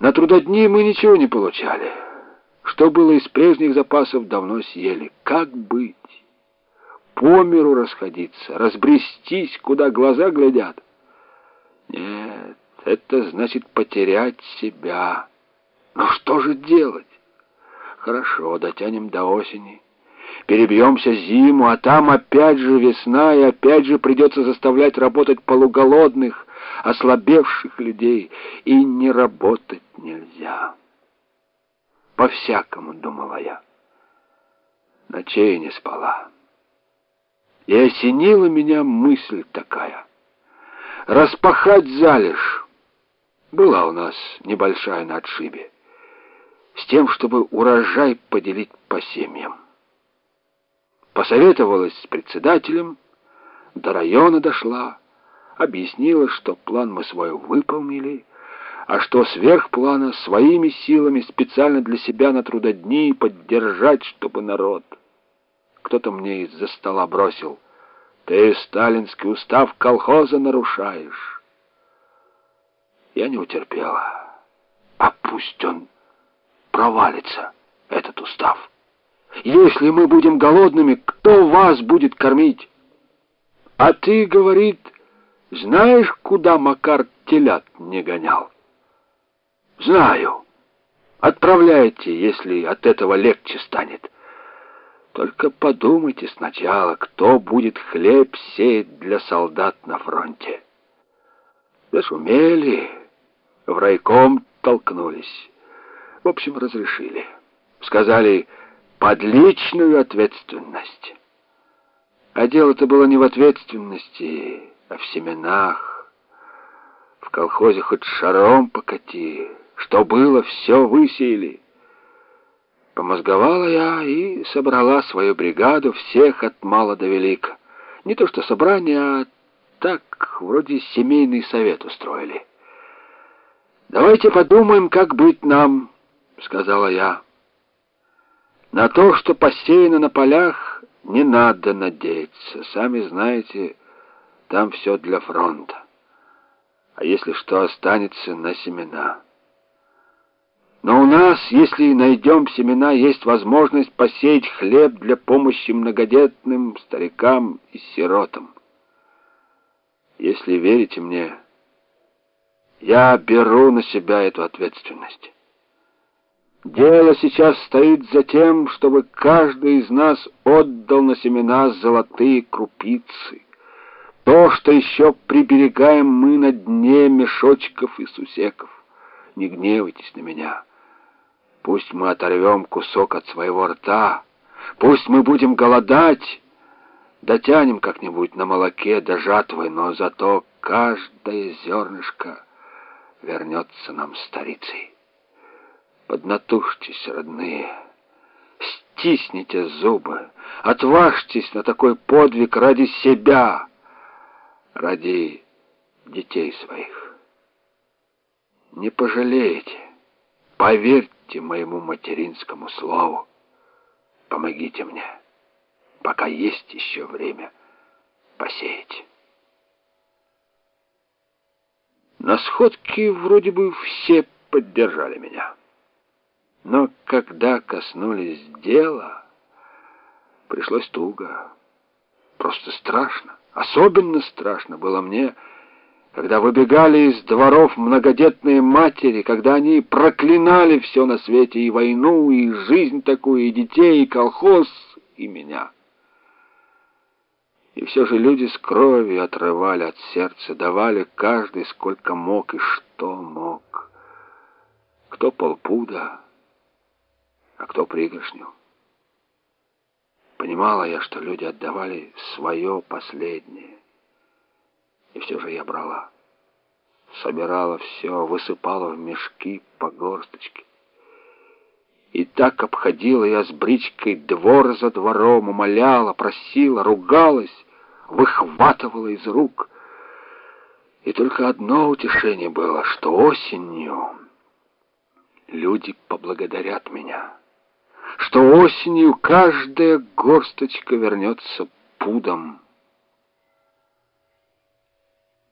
На трудодни мы ничего не получали. Что было из прежних запасов, давно съели. Как быть? По миру расходиться, разбрестись, куда глаза глядят? Нет, это значит потерять себя. Но что же делать? Хорошо, дотянем до осени. Перебьемся зиму, а там опять же весна, и опять же придется заставлять работать полуголодных, ослабевших людей, и не работать нельзя. По-всякому, думала я. Ночей не спала. И осенила меня мысль такая. Распахать залежь. Была у нас небольшая на отшибе. С тем, чтобы урожай поделить по семьям. Посоветовалась с председателем, до района дошла, объяснила, что план мы свой выполнили, а что сверх плана своими силами специально для себя на трудодни поддержать, чтобы народ. Кто-то мне из-за стола бросил. Ты сталинский устав колхоза нарушаешь. Я не утерпела. А пусть он провалится, этот устав. Если мы будем голодными, кто вас будет кормить? А ты, говорит, знаешь, куда Макар телят не гонял? Знаю. Отправляйте, если от этого легче станет. Только подумайте сначала, кто будет хлеб сеять для солдат на фронте. Зашумели, в райком толкнулись. В общем, разрешили. Сказали под личную ответственность. А дело-то было не в ответственности, а в семенах. В колхозе хоть шаром покати, что было, все высеяли. Помозговала я и собрала свою бригаду, всех от мала до велика. Не то что собрание, а так, вроде семейный совет устроили. «Давайте подумаем, как быть нам», — сказала я. На то, что посеяно на полях, не надо надеяться. Сами знаете, там все для фронта. А если что останется, на семена. Но у нас, если найдем семена, есть возможность посеять хлеб для помощи многодетным старикам и сиротам. Если верите мне, я беру на себя эту ответственность. Дело сейчас стоит за тем, чтобы каждый из нас отдал на семена золотые крупицы. То, что еще приберегаем мы на дне мешочков и сусеков. Не гневайтесь на меня. Пусть мы оторвем кусок от своего рта, пусть мы будем голодать, дотянем как-нибудь на молоке до жатвы, но зато каждое зернышко вернется нам старицей. Поднатужьтесь, родные, стисните зубы, отважьтесь на такой подвиг ради себя, ради детей своих. Не пожалеете, поверьте моему материнскому слову, помогите мне, пока есть еще время посеять. На сходке вроде бы все поддержали меня. Но когда коснулись дела, пришлось туго. Просто страшно. Особенно страшно было мне, когда выбегали из дворов многодетные матери, когда они проклинали все на свете, и войну, и жизнь такую, и детей, и колхоз, и меня. И все же люди с кровью отрывали от сердца, давали каждый сколько мог и что мог. Кто полпуда, а кто пригоршню. Понимала я, что люди отдавали свое последнее. И все же я брала. Собирала все, высыпала в мешки по горсточке. И так обходила я с бричкой двор за двором, умоляла, просила, ругалась, выхватывала из рук. И только одно утешение было, что осенью люди поблагодарят меня что осенью каждая горсточка вернется пудом.